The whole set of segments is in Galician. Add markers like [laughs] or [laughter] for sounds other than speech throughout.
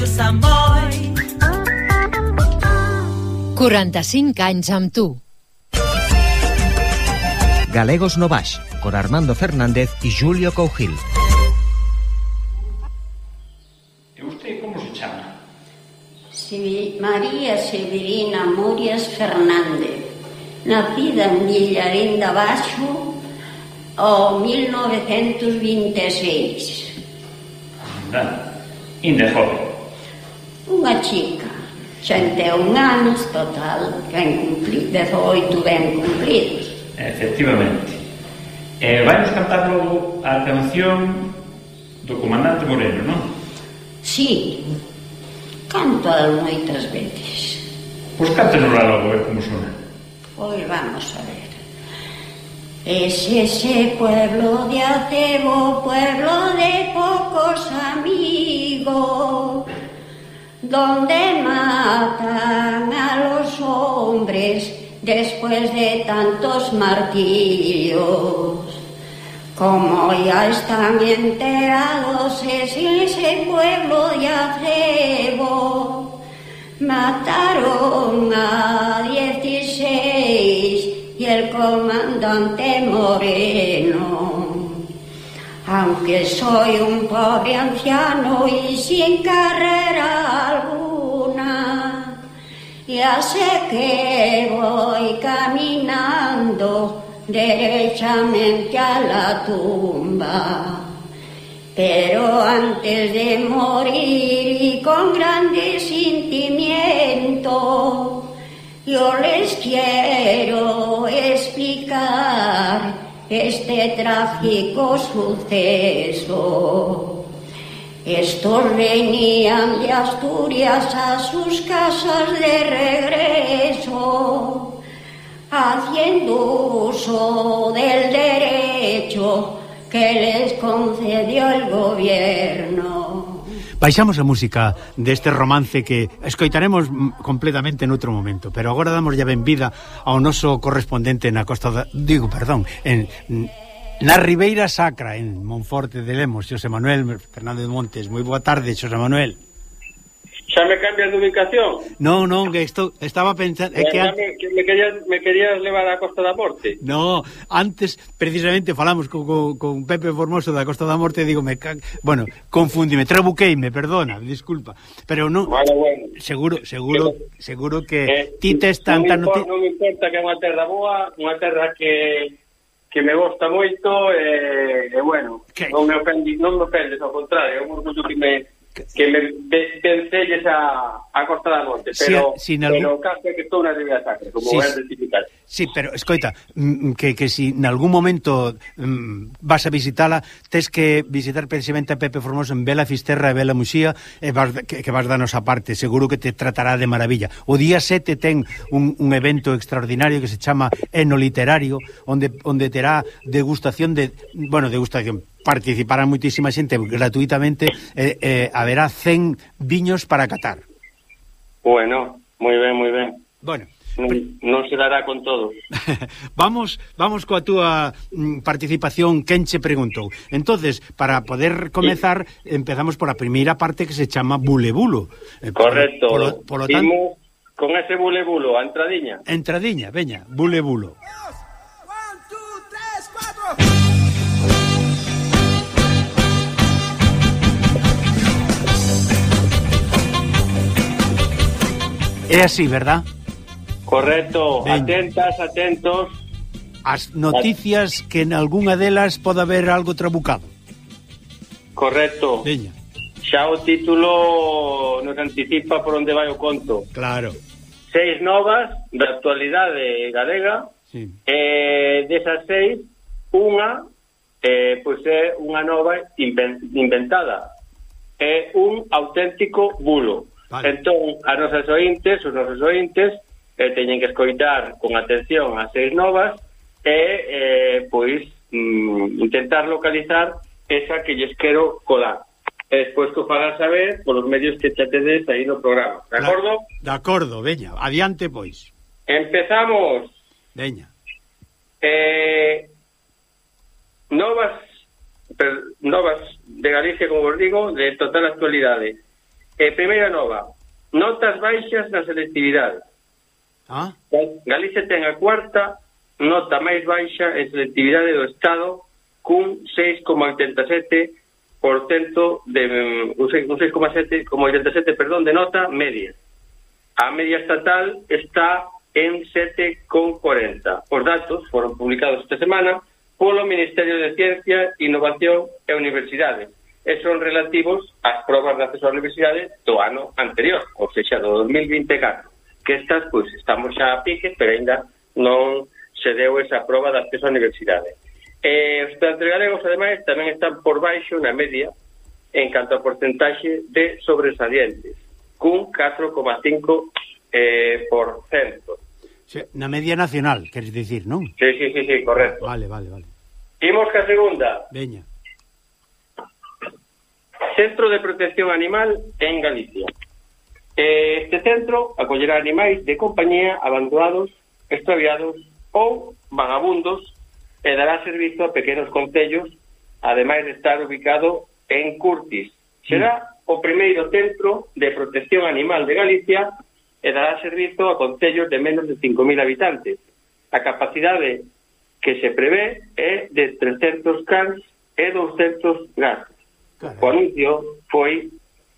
Ràdio Sant Boi. 45 anys amb tu. Galegos Novax, con Armando Fernández y Julio Cougil. ¿Y usted cómo se llama? María Severina Murias Fernández, nacida en Villarín de Baixo o 1926. Ainda, Inde joven unha chica, xente un anos, total, ben cumplido, 18 ben cumplidos. Efectivamente. Eh, vai nos cantar logo a canción do comandante Moreno, non? Sí, canto a moitas veces. Pois cántenosla logo, ver como sona. Pois vamos a ver. Es ese pueblo de Acebo, pueblo de pocos amigos, donde matan a los hombres después de tantos martirios. Como ya están enterados, es ese pueblo de acebo. Mataron a 16 y el comandante Moreno. Aunque soy un pobre anciano y sin carrera alguna, ya sé que voy caminando derechamente a la tumba. Pero antes de morir y con grande sentimiento, yo les quiero explicar este trágico suceso. Estos venían de Asturias a sus casas de regreso, haciendo uso del derecho que les concedió el gobierno. Baixamos a música deste romance que escoitaremos completamente noutro momento, pero agora damos ya benvida ao noso correspondente na costa da... digo, perdón, en Na Ribeira Sacra, en Monforte de Lemos, Xosé Manuel Fernández Montes. Moi boa tarde, Xosé Manuel. Xa me cambias de ubicación? Non, non, que isto, estaba pensando... É que, an... que me, querías, me querías levar á Costa da Morte? No, antes, precisamente, falamos con, con, con Pepe Formoso da Costa da Morte, digo, me... Bueno, confundime, trabuqueime, perdona, disculpa. Pero non... Vale, bueno. Seguro, seguro, seguro que eh, ti tes tanta... Non, importa, non importa que é unha terra boa, unha terra que que me gusta moito e, eh, e bueno, que? non me ofendi, non me ofendes, ao contrario, é un orgullo que me que me vencelles a, a Costa da Morte, pero, si, sin algún... pero caso é que estou na Ribeira Sacra, como si, é identificar. Sí, pero escoita, mm, que, que si en algún momento mm, vas a visitala, tes que visitar precisamente a Pepe Formoso en Vela Fisterra e Vela Muxía, e vas, que, que vas danos a parte, seguro que te tratará de maravilla. O día 7 ten un, un evento extraordinario que se chama Eno Literario, onde, onde terá degustación de, bueno, degustación, participará moitísima xente gratuitamente e eh, eh, haberá 100 viños para catar. Bueno, moi ben, moi ben. Bueno, non, non se dará con todo. [laughs] vamos, vamos coa túa mm, participación quen che preguntou. Entonces, para poder comezar, sí. empezamos por a primeira parte que se chama bulebulo. Eh, Correcto. Por, polo, polo tanto, con ese bulebulo, a entradiña. Entradiña, veña, bulebulo. Dos, one, two, tres, cuatro. É así, verdad? Correcto, ben. atentas, atentos. As noticias que en algunha delas pode haber algo trabucado. Correcto. Veña. Xa o título nos anticipa por onde vai o conto. Claro. Seis novas da actualidade galega. Sí. Eh, desas seis, unha eh, pois é unha nova inventada. É un auténtico bulo. Vale. Entón, as nosas ointes, os nosos ointes, eh, teñen que escoitar con atención as seis novas e, eh, pois, mm, intentar localizar esa que lles quero colar. E despois que farás saber polos medios que te atedes aí no programa. De acordo? De acordo, veña. Adiante, pois. Empezamos. Veña. Eh, novas per, novas de Galicia, como vos digo, de total actualidade. E primeira nova, notas baixas na selectividade. Ah? Galicia ten a cuarta nota máis baixa en selectividade do Estado cun 6,87% de mm, un 6,7 como 87, perdón, de nota media. A media estatal está en 7,40. Os datos foron publicados esta semana polo Ministerio de Ciencia, Innovación e Universidades e son relativos ás probas de acceso á universidade do ano anterior, ou seja, do 2024, que estas, pois, estamos xa a pique, pero ainda non se deu esa proba de acceso á universidade. E os estudantes galegos, ademais, tamén están por baixo na media en canto a porcentaxe de sobresalientes, cun 4,5 eh, por cento. Na media nacional, queres dicir, non? Sí, sí, sí, sí correcto. Vale, vale, vale. Imos que a segunda. Veña. Centro de Protección Animal en Galicia. Eh, este centro acollerá animais de compañía abandonados, extraviados ou vagabundos e dará servizo a pequenos concellos, ademais de estar ubicado en Curtis. Será o primeiro centro de protección animal de Galicia e dará servizo a concellos de menos de 5.000 habitantes. A capacidade que se prevé é de 300 cans e 200 gas. Carai. O anuncio foi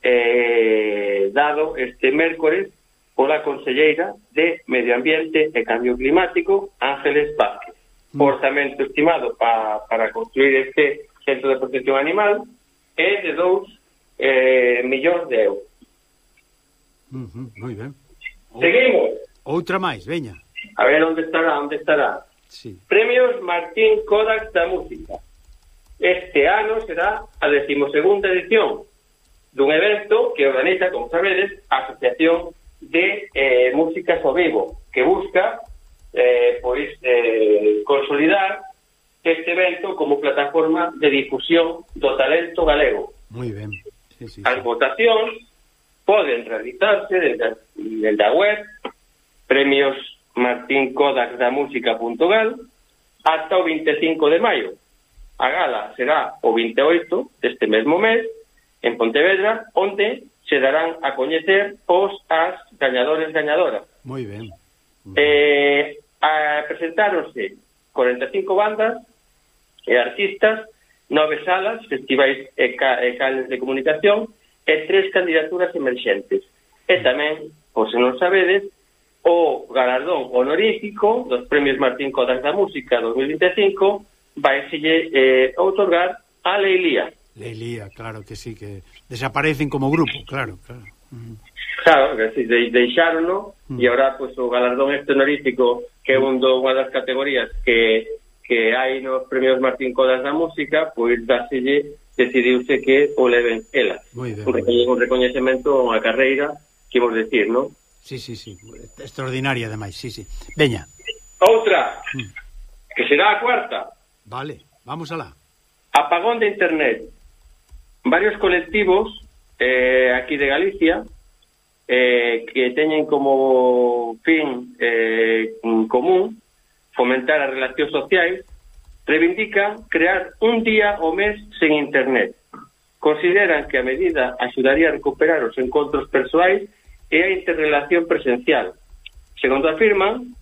eh, dado este mércores pola Conselleira de Medio Ambiente e Cambio Climático, Ángeles Vázquez. Mm. O orzamento estimado pa, para construir este centro de protección animal é de 2 eh, millóns de euros. Uh -huh, moi ben. Seguimos. Outra máis, veña. A ver onde estará, onde estará. Sí. Premios Martín Kodak da Música. Este ano será a decimosegunda edición dun evento que organiza, como sabedes, a Asociación de eh, Músicas ao Vivo, que busca eh, pois eh, consolidar este evento como plataforma de difusión do talento galego. Moi ben. Sí, sí, sí. As votacións poden realizarse desde, desde a web premios martincodaxdamúsica.gal hasta o 25 de maio A gala será o 28 deste mesmo mes en Pontevedra, onde se darán a coñecer os as gañadores gañadoras. Moi ben. Eh, a presentáronse 45 bandas e artistas, nove salas, festivais e, ca, e canles de comunicación e tres candidaturas emerxentes. E tamén, por se non sabedes, o galardón honorífico dos premios Martín Codas da Música 2025 vai eh, outorgar a Leilía. Leilía, claro que sí, que desaparecen como grupo, claro, claro. Mm. Claro, que sí, de, deixárono mm. e agora pues, o galardón este honorífico que é un do, unha das categorías que, que hai nos premios Martín Codas da Música, pois dáselle decidiuse que o leven ela. Un recoñecemento a unha carreira, que vos decir, non? Sí, sí, sí, extraordinaria ademais, sí, sí. Veña. Outra, mm. que será a cuarta. Vale, vamos alá. Apagón de internet. Varios colectivos eh, aquí de Galicia eh, que teñen como fin eh, común fomentar as relacións sociais reivindica crear un día ao mes sen internet. Consideran que a medida axudaría a recuperar os encontros persoais e a interrelación presencial. Segundo afirman,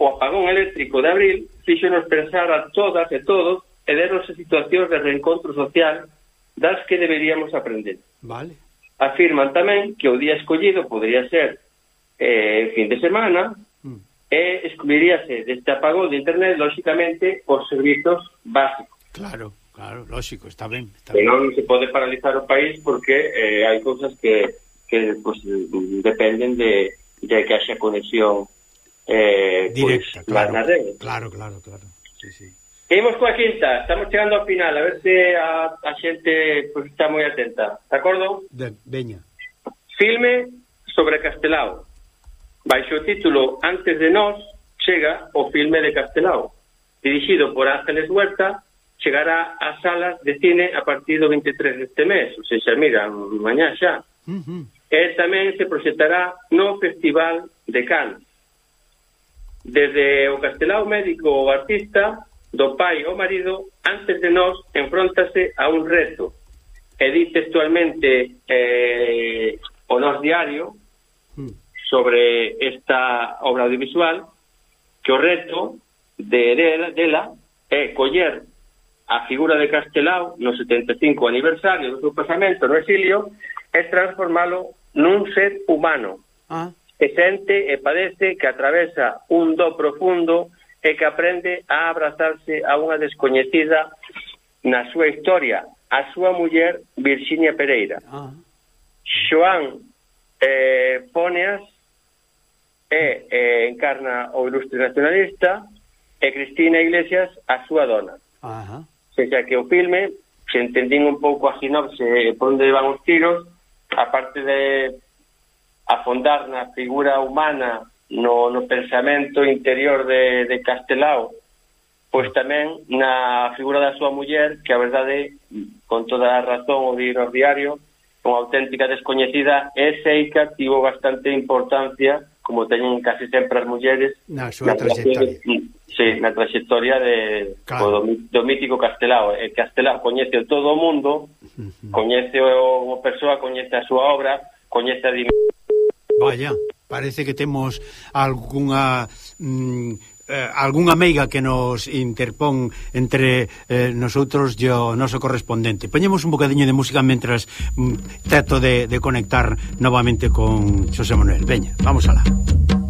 o apagón eléctrico de abril fíxonos pensar a todas e todos e denos situacións de reencontro social das que deberíamos aprender. Vale. Afirman tamén que o día escollido podría ser eh, fin de semana mm. e excluiríase deste apagón de internet, lóxicamente, os servizos básicos. Claro, claro, lógico, está ben. Está ben. non se pode paralizar o país porque eh, hai cousas que, que pues, dependen de, de que haxa conexión eh, Directa, pues, claro, las redes. Claro, claro, claro. Sí, sí. Seguimos coa quinta, estamos chegando ao final, a ver se a, a xente pues, está moi atenta. De acordo? De, veña. Filme sobre Castelao. Baixo o título Antes de nós chega o filme de Castelao. Dirixido por Ángeles Huerta, chegará ás salas de cine a partir do 23 deste mes, ou seja, mira, mañá xa. Uh -huh. E tamén se proxectará no Festival de Cannes desde o castelao médico o artista, do pai ao marido, antes de nós, enfróntase a un reto. E di textualmente eh, o nos diario hmm. sobre esta obra audiovisual que o reto de dela, dela é coller a figura de Castelao no 75 aniversario do seu pasamento no exilio e transformalo nun ser humano. Ah e sente e padece que atravesa un do profundo e que aprende a abrazarse a unha descoñecida na súa historia, a súa muller Virxinia Pereira. Ah. Xoán eh, Poneas e eh, encarna o ilustre nacionalista e Cristina Iglesias a súa dona. Ajá. Xa que o filme, se entendín un pouco a ginopse por onde van os tiros, aparte de afondar na figura humana no, no pensamento interior de, de Castelao pois tamén na figura da súa muller que a verdade, con toda a razón o dir no diario unha auténtica descoñecida e seica tivo bastante importancia como teñen casi sempre as mulleres na súa trayectoria sí, na trayectoria de, claro. do, do mítico Castelao e Castelao coñece todo o mundo coñece o, o persoa coñece a súa obra coñece a dimensión Vaya, parece que temos algunha... Mm, eh, algunha meiga que nos interpón entre eh, nosotros e o noso correspondente. Poñemos un bocadiño de música mentras mm, trato de, de conectar novamente con Xosé Manuel. Veña, vamos alá. Música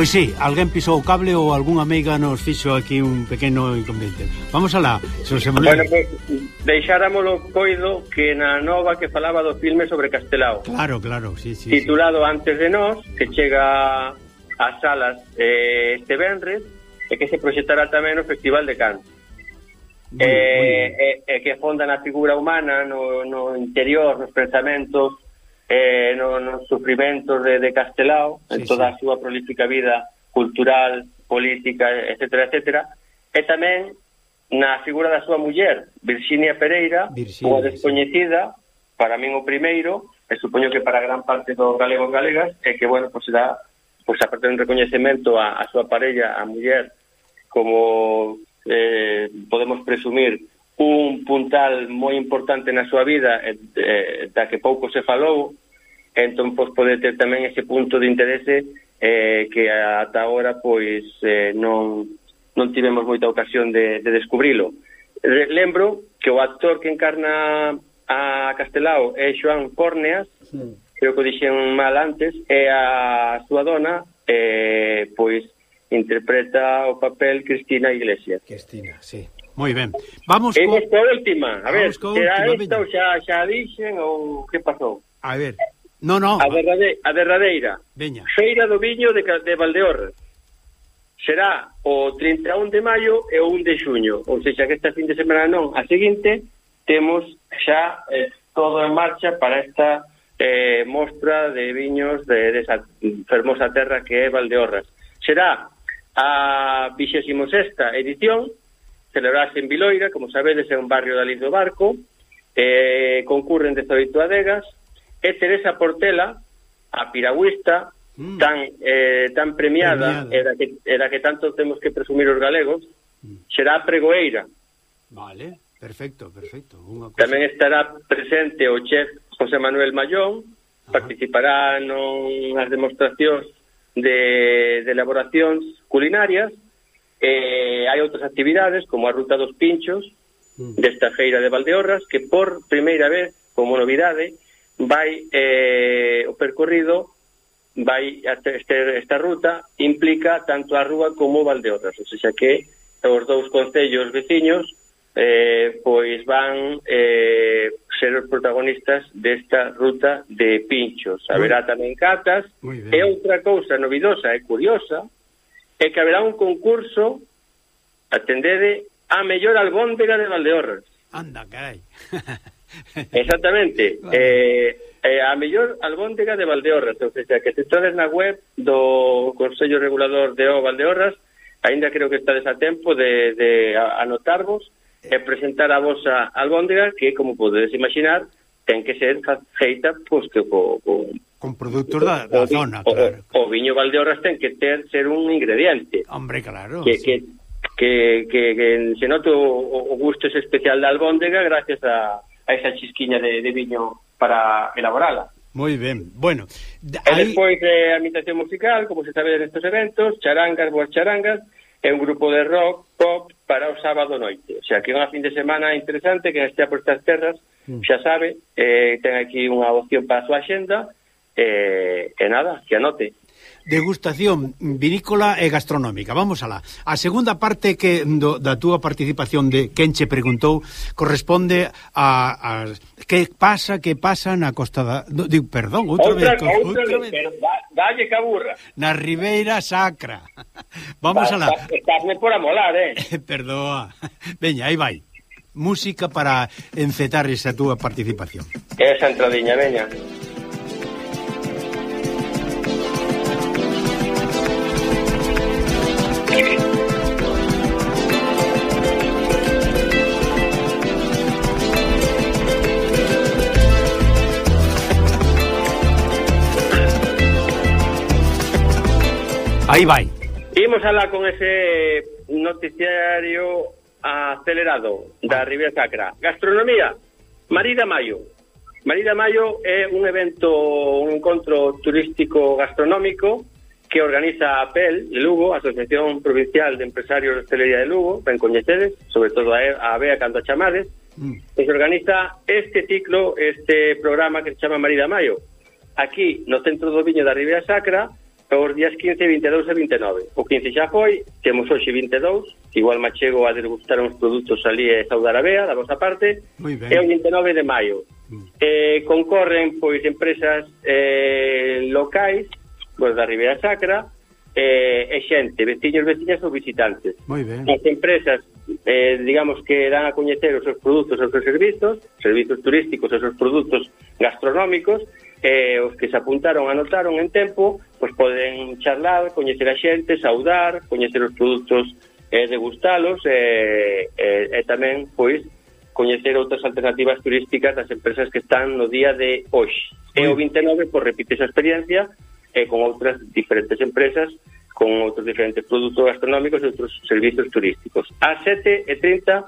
Pois sí, alguén pisou o cable ou algunha meiga nos fixo aquí un pequeno inconveniente. Vamos alá, Xosé Manuel. Bueno, pues, deixáramolo coido que na nova que falaba do filme sobre Castelao. Claro, claro, sí, sí. Titulado sí. Antes de nós, que chega ás salas eh, este venres, e que se proxectará tamén no Festival de Cannes. Eh, eh, eh, que fonda na figura humana, no, no interior, nos pensamentos, eh, no, nos sufrimentos de, de Castelao, sí, en toda sí. a súa prolífica vida cultural, política, etcétera, etcétera, E tamén na figura da súa muller, Virginia Pereira, Virginia, unha descoñecida, sí. para min o primeiro, e supoño que para gran parte dos galegos galegas, é que, bueno, pois, pues, dá, pois pues, aparte un recoñecemento a, a súa parella, a muller, como eh, podemos presumir, un puntal moi importante na súa vida eh, da que pouco se falou entón pois, pode ter tamén ese punto de interese eh, que ata agora pois eh, non, non tivemos moita ocasión de, de descubrilo. Lembro que o actor que encarna a Castelao é Joan Córneas, sí. creo que o dixen mal antes, e a súa dona eh, pois interpreta o papel Cristina Iglesias. Cristina, sí. Moi ben. Vamos co... esta última. A ver, será eh, esta ou xa, xa dixen ou que pasou? A ver, No, no. A, verdade, a verdadeira. Veña. Feira do Viño de, de Valdeorra. Será o 31 de maio e o 1 de xuño. Ou seja, que esta fin de semana non. A seguinte, temos xa eh, todo en marcha para esta eh, mostra de viños de, de esa fermosa terra que é Valdeorras. Será a 26ª edición, celebrarse en Viloira, como sabedes, é un barrio da Liz do Barco, eh, concurren 18 adegas, é Teresa Portela, a piragüista, mm. tan, eh, tan premiada, premiada. Que, era que tanto temos que presumir os galegos, mm. será pregoeira. Vale, perfecto, perfecto. Unha cosa... Tamén estará presente o chef José Manuel Mayón, Ajá. participará nas demostracións de, de elaboracións culinarias, eh, hai outras actividades, como a Ruta dos Pinchos, mm. desta feira de Valdeorras, que por primeira vez, como novidade, vai eh, o percorrido vai este, esta ruta implica tanto a rúa como o Valdeorras, ou seja que os dous concellos veciños eh, pois van eh, ser os protagonistas desta ruta de pinchos. Haberá tamén catas e outra cousa novidosa e curiosa é que haberá un concurso atendede a mellor albóndega de Valdeorras. Anda, carai. [laughs] [laughs] Exactamente. Vale. Eh, eh, a mellor albóndega de Valdeorras, ou seja, que se entrades na web do Consello Regulador de O Valdeorras, aínda creo que estades a tempo de, de anotarvos e presentar a vosa albóndega, que, como podedes imaginar, ten que ser feita pois, que, co, co, con produtos da, da o, zona, o, claro. O, o viño Valdeorras ten que ter ser un ingrediente. Hombre, claro. Que, sí. que, que, que, que se note o, o gusto especial da albóndega gracias a a esa chisquiña de, de viño para elaborala. Moi ben, bueno... E aí... despois de eh, ambientación musical, como se sabe nestes eventos, charangas, boas charangas, é un grupo de rock, pop, para o sábado noite. O sea, que é unha fin de semana interesante que estea por estas terras, mm. xa sabe, eh, ten aquí unha opción para a súa xenda, eh, e nada, que anote degustación vinícola e gastronómica. Vamos alá. A segunda parte que do, da túa participación de Kenche preguntou corresponde a, a que pasa, que pasa na costa da... No, digo, perdón, outra, outra vez. Outra, vez. vez. Dalle caburra. Na Ribeira Sacra. [laughs] Vamos alá. Estásme por amolar, eh. [laughs] Perdoa. Veña, aí vai. Música para encetar esa túa participación. Esa entradiña, veña. Veña. Aí vai. Imos alá con ese noticiario acelerado da Ribeira Sacra. Gastronomía, Marida Mayo. Marida Mayo é un evento, un encontro turístico gastronómico que organiza a PEL de Lugo, Asociación Provincial de Empresarios de Hostelería de Lugo, ben coñecedes, sobre todo a, a Bea cando a chamades, mm. se organiza este ciclo, este programa que se chama Marida Maio, aquí no Centro do Viño da Ribeira Sacra, os días 15, 22 e 29. O 15 xa foi, temos hoxe 22, igual machego chego a degustar uns produtos ali e saudar a Bea, da vosa parte, e o 29 de maio. Mm. Eh, concorren pois empresas eh, locais pois da Ribeira Sacra, eh, e xente, veciños, veciñas ou visitantes. Moi ben. As empresas, eh, digamos que dan a coñecer os seus produtos e os seus servizos, servizos turísticos e os seus produtos gastronómicos, eh, os que se apuntaron, anotaron en tempo, pois poden charlar, coñecer a xente, saudar, coñecer os produtos, eh, degustalos, e eh, eh, eh, tamén, pois, coñecer outras alternativas turísticas das empresas que están no día de hoxe. E o 29, pois, repite esa experiencia, e con outras diferentes empresas con outros diferentes produtos gastronómicos e outros servizos turísticos. A 7 e 30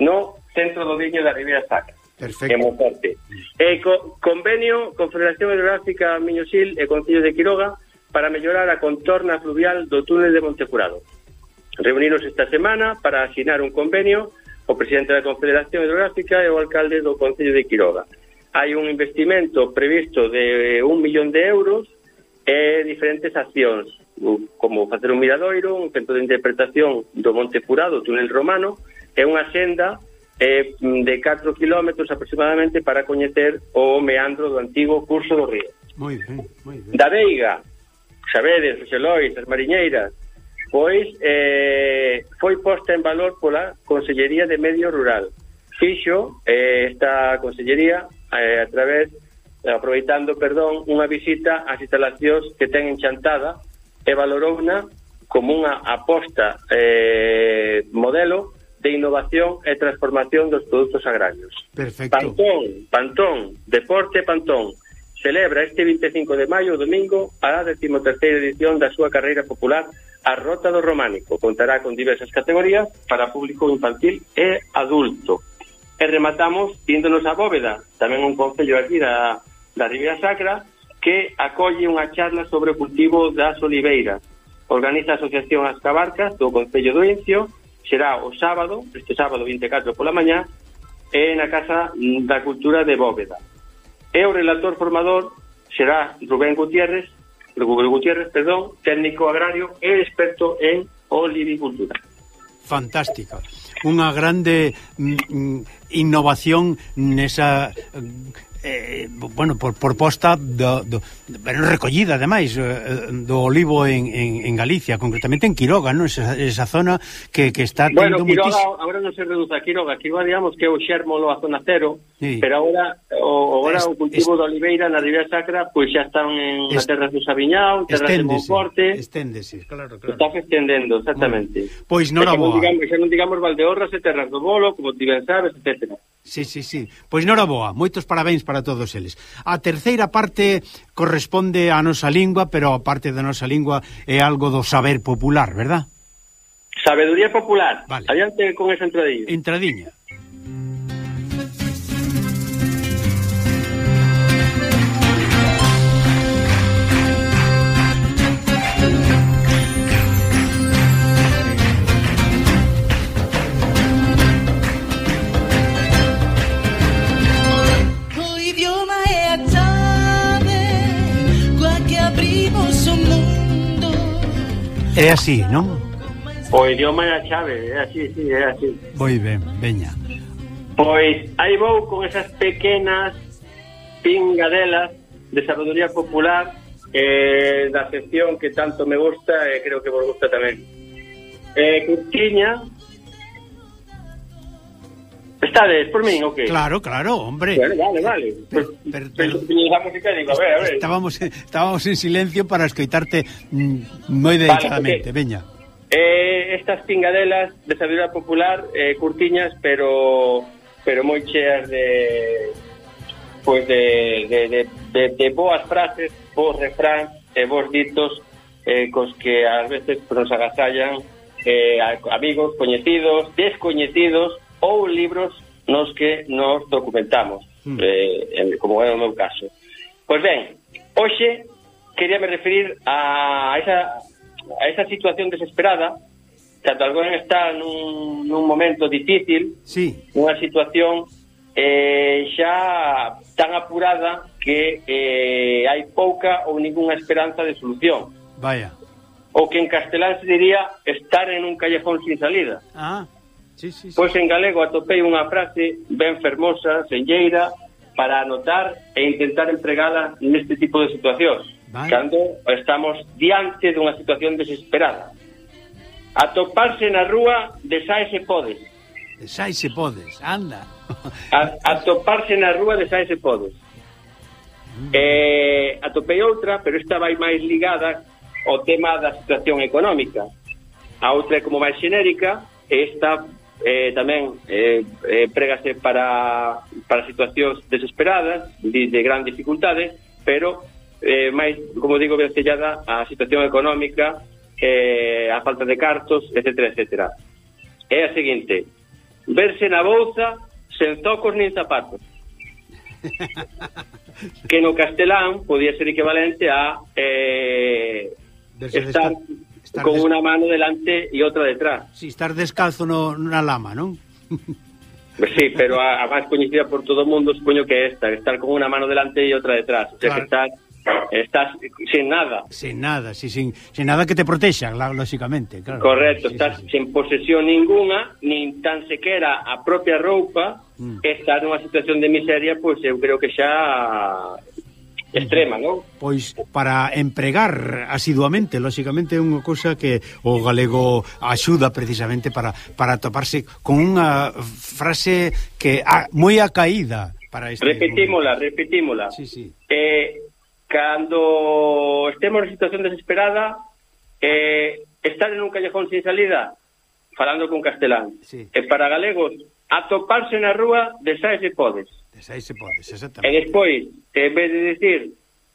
no Centro do Viño da Ribeira Sacra. Perfecto. En Monforte. E co convenio con Federación Hidrográfica Miñosil e Concello de Quiroga para mellorar a contorna fluvial do túnel de Montecurado. Reuniros esta semana para asinar un convenio o presidente da Confederación Hidrográfica e o alcalde do Concello de Quiroga. Hai un investimento previsto de un millón de euros e diferentes accións, como facer un miradoiro, un centro de interpretación do Monte Furado, túnel romano, é unha xenda eh, mm, de 4 kilómetros aproximadamente para coñecer o meandro do antigo curso do río. Moi ben, moi ben. Da Veiga, Xavedes, Xelois, as Mariñeiras, pois eh, foi posta en valor pola Consellería de Medio Rural. Fixo eh, esta consellería eh, a través Eh, aproveitando, perdón, unha visita ás instalacións que ten en Chantada e valorouna como unha aposta eh, modelo de innovación e transformación dos produtos agrarios. Perfecto. Pantón, Pantón, Deporte Pantón, celebra este 25 de maio, domingo, a 13ª edición da súa carreira popular A Rota do Románico. Contará con diversas categorías para público infantil e adulto. E rematamos índonos a Bóveda, tamén un concello aquí da, da Ribeira Sacra que acolle unha charla sobre o cultivo das oliveiras. Organiza a Asociación As Cabarcas do Concello do Incio, será o sábado, este sábado 24 pola mañá, e na Casa da Cultura de Bóveda. E o relator formador será Rubén Gutiérrez, Rubén Gutiérrez, perdón, técnico agrario e experto en olivicultura. Fantástica. Unha grande mm, mm innovación nesa eh, bueno, por, por posta do, do, pero recollida, ademais, eh, eh, do olivo en, en, en Galicia, concretamente en Quiroga, non? Esa, esa zona que, que está tendo bueno, Quiroga, muchísimo... agora non se reduce a Quiroga, Quiroga, digamos, que é o xérmolo a zona cero, sí. pero agora o, agora es, o cultivo es, oliveira na Ribeira Sacra, pois pues, xa están en es, terras do Sabiñao, terras de Monforte... Esténdese, claro, claro. Está estendendo, exactamente. Pois non a boa. Digamos, xa non digamos Valdeorras e Terras do Bolo, como ti ben sabes, etc. Sí, sí, sí. Pois non a boa. Moitos parabéns para todos eles. A terceira parte corresponde á nosa lingua, pero a parte da nosa lingua é algo do saber popular, verdad? Sabeduría popular. Vale. Adiante con esa entradiña. Entradiña. É así, non? O idioma é a chave, é así, sí, é así. Moi ben, veña. Pois aí vou con esas pequenas pingadelas de sabedoría popular eh, da sección que tanto me gusta e eh, creo que vos gusta tamén. Eh, que Estades por min o okay. que? Claro, claro, hombre. Bueno, vale, vale. Eh, pero per, per, música, digo, a ver, a ver. Estábamos, estábamos en silencio para escoitarte mm, moi dedicadamente, vale, veña. Eh, estas pingadelas de sabiduría popular, eh, curtiñas, pero pero moi cheas de pois pues de, de, de, de, de boas frases, bons refráns e bons ditos eh, cos que ás veces nos agasallan eh, amigos, coñecidos, descoñecidos, ou libros nos que nos documentamos, mm. eh, en, como é o meu caso. Pois ben, hoxe queríame referir a esa, a esa situación desesperada cando alguén está nun, nun momento difícil, sí. unha situación eh, xa tan apurada que eh, hai pouca ou ninguna esperanza de solución. Vaya. O que en castelán se diría estar en un callejón sin salida. Ah, Sí, sí, sí. Pois en galego atopei unha frase ben fermosa, senlleira, para anotar e intentar empregala neste tipo de situacións, vale. cando estamos diante dunha situación desesperada. Atoparse na rúa desae se podes. Desae se podes, anda. A, atoparse na rúa desae se podes. Eh, atopei outra, pero esta vai máis ligada ao tema da situación económica. A outra é como máis xenérica, esta eh, tamén eh, eh, prégase para, para situacións desesperadas, de, de gran dificultade, pero eh, máis, como digo, vencellada a situación económica, eh, a falta de cartos, etc. etc. É a seguinte, verse na bolsa sen zocos nin zapatos. [laughs] que no castelán podía ser equivalente a eh, estar Estar con des... una mano delante e outra detrás. Si, sí, estar descalzo no, na lama, non? Pues sí, pero a, a máis coñecida por todo o mundo supoño que é esta, estar con unha mano delante e outra detrás. O sea, claro. que estás, estás sin nada. Sin nada, sí, sin, sin nada que te protexa, lóxicamente. Claro. Correcto, sí, estás sí, sí. posesión ninguna, nin tan sequera a propia roupa, mm. estar nunha situación de miseria, pois pues, eu creo que xa extrema, non? Pois para empregar asiduamente, lógicamente é unha cousa que o galego axuda precisamente para, para toparse con unha frase que a, moi acaída para este Repetímola, repetímola. Sí, sí. Eh, cando estemos en situación desesperada, eh, estar en un callejón sin salida, falando con castelán. Sí. E eh, para galegos, atoparse na rúa, de sae se podes. Desai se podes, exactamente. E despois, en vez de decir,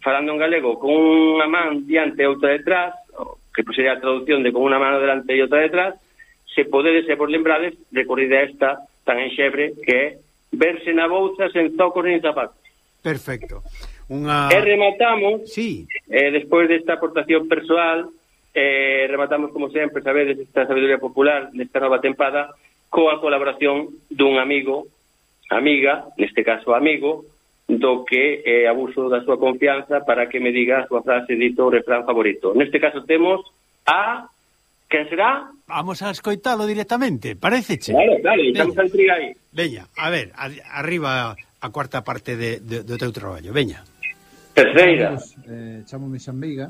falando en galego, con unha man diante e outra detrás, que pois sería a traducción de con unha mano delante e outra detrás, se podedes e vos lembrades, recorrida esta tan enxebre, que é verse na bolsa sen zocos nin zapatos. Perfecto. Unha... E rematamos, sí. eh, despois desta aportación persoal, eh, rematamos, como sempre, sabedes, esta sabiduría popular nesta nova tempada, coa colaboración dun amigo amiga, neste caso amigo, do que eh, abuso da súa confianza para que me diga a súa frase dito o refrán favorito. Neste caso temos a... Quen será? Vamos a escoitalo directamente, pareceche. Claro, vale, estamos al triga aí. Veña, a ver, a, arriba a cuarta parte de, de, do teu traballo, veña. Terceira. Eh, chamome Xambeiga,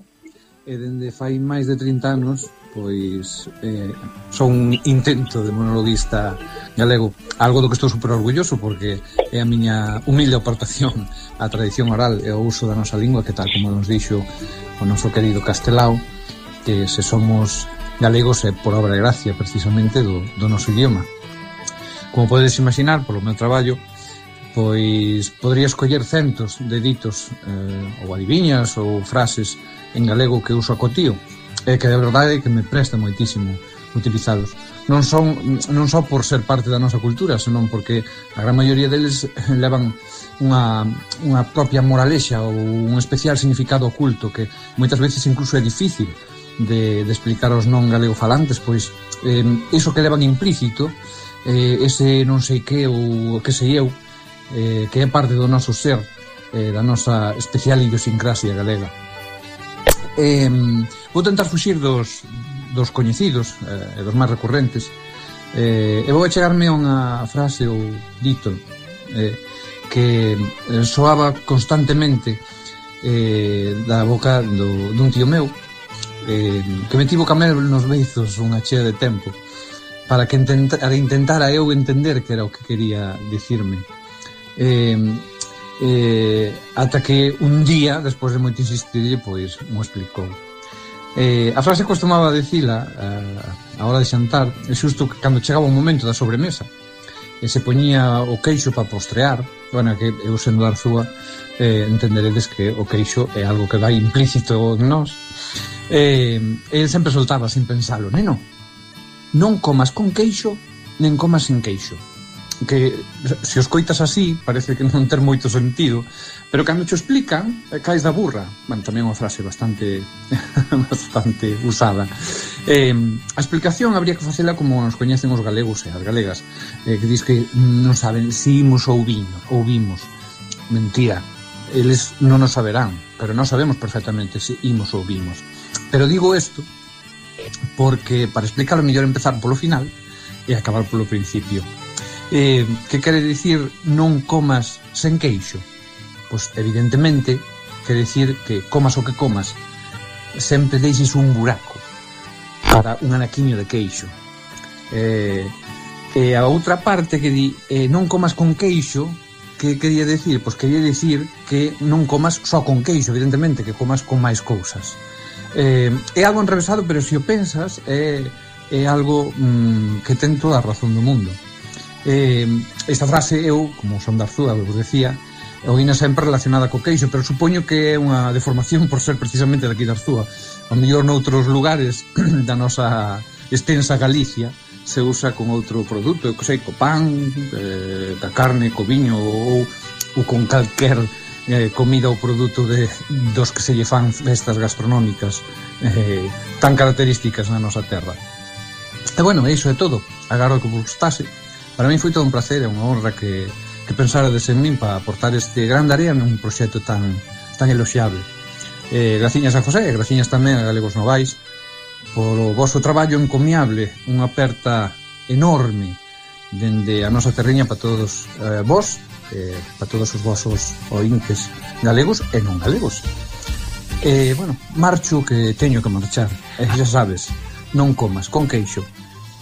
e dende fai máis de 30 anos pois eh, son un intento de monologuista galego, algo do que estou super orgulloso porque é a miña humilde aportación á tradición oral e ao uso da nosa lingua que tal como nos dixo o noso querido Castelao que se somos galegos é por obra e gracia precisamente do, do noso idioma. Como podedes imaginar polo meu traballo pois podría escoller centos de ditos eh, ou adiviñas ou frases en galego que uso a cotío e que de verdade que me presta moitísimo utilizalos. Non son non só por ser parte da nosa cultura, senón porque a gran maioría deles [laughs] levan unha, unha propia moralexa ou un especial significado oculto que moitas veces incluso é difícil de, de explicar aos non galego falantes pois eh, iso que levan implícito, eh, ese non sei que ou que sei eu, eh, que é parte do noso ser, eh, da nosa especial idiosincrasia galega. Eh, vou tentar fuxir dos, dos coñecidos eh, dos máis recurrentes. Eh, e vou achegarme chegarme a unha frase ou dito eh, que soaba constantemente eh, da boca do, dun tío meu eh, que me tivo camel nos beizos unha chea de tempo para que intentara, intentara eu entender que era o que quería dicirme. Eh, eh, ata que un día, despois de moito insistirlle, pois mo explicou. Eh, a frase costumaba dicila eh, a hora de xantar, é xusto que cando chegaba o momento da sobremesa, e se poñía o queixo para postrear, bueno, que eu sendo da Arzúa, eh, entenderedes que o queixo é algo que vai implícito en nós, eh, el sempre soltaba sin pensalo, neno, non comas con queixo, nen comas sin queixo que se os coitas así parece que non ter moito sentido, pero cando te explican eh, caes da burra, bueno, tamén unha frase bastante [laughs] bastante usada. Eh, a explicación habría que facela como nos coñecen os galegos e as galegas, eh, que diz que non saben si imos ou vimos, ou vimos. Mentira, eles non nos saberán, pero non sabemos perfectamente se si imos ou vimos. Pero digo isto porque para explicar o mellor empezar polo final e acabar polo principio eh, que quere dicir non comas sen queixo pois evidentemente quere dicir que comas o que comas sempre deixes un buraco para un anaquiño de queixo eh, e eh, a outra parte que di eh, non comas con queixo que quería decir? Pois quería decir que non comas só con queixo, evidentemente, que comas con máis cousas. Eh, é algo enrevesado, pero se o pensas, é, é algo mm, que ten toda a razón do mundo. Eh, esta frase eu, como son da Arzúa, vos decía, oína sempre relacionada co queixo, pero supoño que é unha deformación por ser precisamente daqui da Arzúa. A mellor noutros lugares [clears throat] da nosa extensa Galicia se usa con outro produto, eu que sei, co pan, eh, da carne, co viño ou, ou con calquer eh, comida ou produto de, dos que se lle fan festas gastronómicas eh, tan características na nosa terra. E bueno, iso é todo. Agarro que vos gustase Para mí foi todo un placer e unha honra que, que pensarades en min para aportar este gran área nun proxecto tan, tan eloxiable. Eh, graciñas a José e graciñas tamén a Galegos Novais por o vosso traballo encomiable, unha aperta enorme dende a nosa terriña para todos eh, vos, eh, para todos os vosos ointes galegos e non galegos. Eh, bueno, marcho que teño que marchar, eh, xa sabes, non comas, con queixo,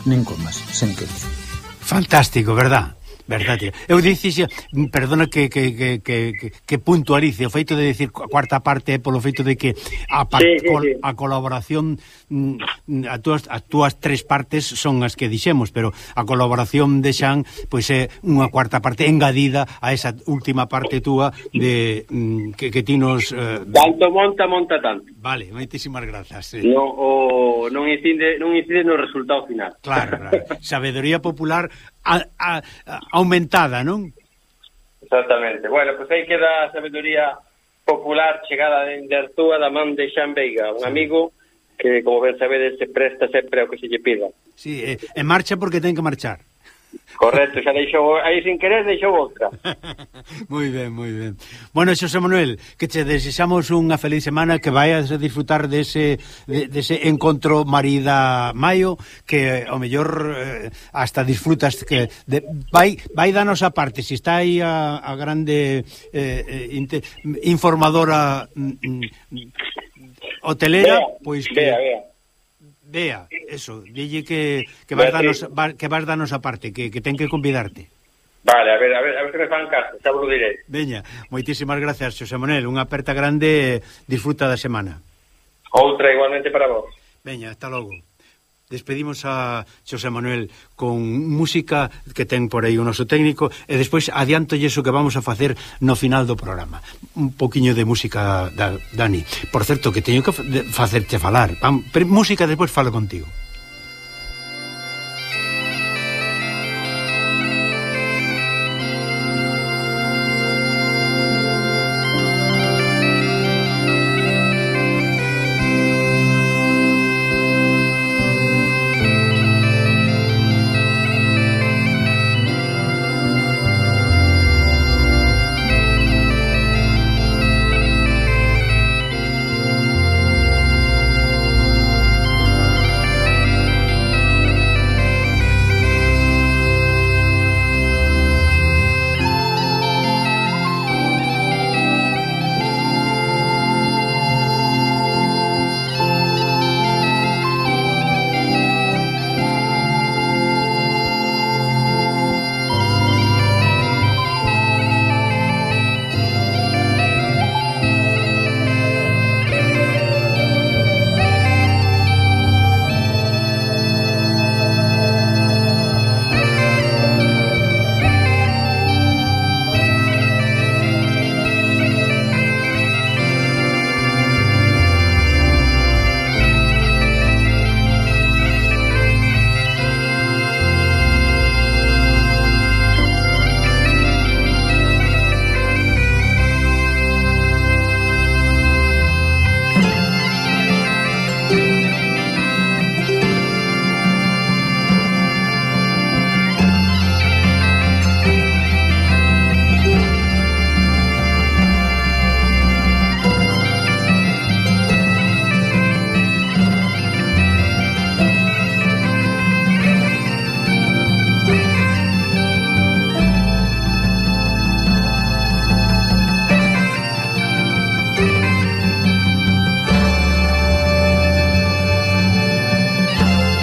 nin comas, sen queixo. Fantástico, verdad? Verdade. Eu dixixe, perdona que, que, que, que, que puntualice, o feito de decir a cuarta parte é polo feito de que a, sí, sí, col, sí. a colaboración a túas, as túas tres partes son as que dixemos, pero a colaboración de Xan pois é unha cuarta parte engadida a esa última parte túa de que, que ti nos... Eh, tanto monta, monta tanto. Vale, moitísimas grazas. Eh. Sí. Non, o, non, incide, non incide no resultado final. Claro, claro. [laughs] Sabedoría popular a, a, aumentada, non? Exactamente. Bueno, pois pues aí queda a sabedoría popular chegada de Artúa da man de Xan Veiga, un amigo que, como ben sabedes, se presta sempre ao que se lle pida. Sí, e, e marcha porque ten que marchar. Correcto, xa deixou aí sin querer deixou outra. [laughs] moi ben, moi ben. Bueno, Xosé Manuel, que che desexamos unha feliz semana, que vayas a disfrutar dese de, dese encontro Marida Maio, que ao mellor eh, hasta disfrutas que de, vai vai danos a parte, se si está aí a, a grande eh, eh inte, informadora mm, mm hotelera, pois que vea, vea. Bea, eso, dille que, que, vas danos, que vas danos aparte, que, que ten que convidarte. Vale, a ver, a ver, a ver que me fan caso, xa vos direi. Veña, moitísimas gracias, Xosé Monel, unha aperta grande, disfruta da semana. Outra igualmente para vos. Veña, hasta logo. Despedimos a Xosé Manuel con música que ten por aí o noso técnico e despois adianto iso que vamos a facer no final do programa. Un poquiño de música, da, Dani. Por certo, que teño que facerte falar. Música, despois falo contigo.